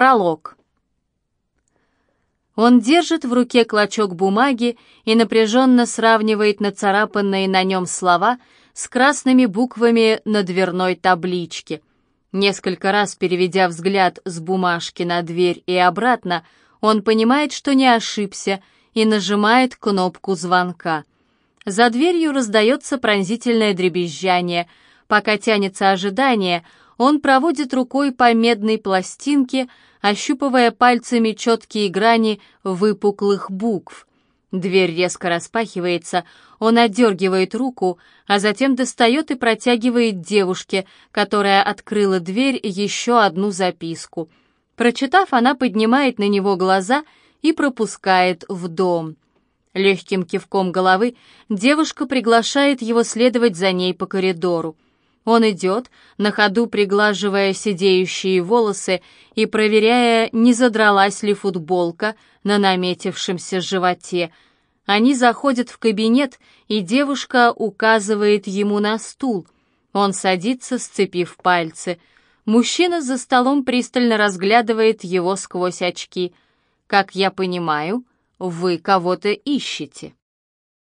Пролог. Он держит в руке клочок бумаги и напряженно сравнивает нацарапанные на нем слова с красными буквами на дверной табличке. Несколько раз переведя взгляд с бумажки на дверь и обратно, он понимает, что не ошибся, и нажимает кнопку звонка. За дверью раздается пронзительное дребезжание. Пока тянется ожидание, он проводит рукой по медной пластинке, ощупывая пальцами четкие грани выпуклых букв. Дверь резко распахивается, он отдергивает руку, а затем достает и протягивает девушке, которая открыла дверь, еще одну записку. Прочитав, она поднимает на него глаза и пропускает в дом. Легким кивком головы девушка приглашает его следовать за ней по коридору. Он идет, на ходу приглаживая сидеющие волосы и проверяя, не задралась ли футболка на наметившемся животе. Они заходят в кабинет, и девушка указывает ему на стул. Он садится, сцепив пальцы. Мужчина за столом пристально разглядывает его сквозь очки. «Как я понимаю, вы кого-то ищете».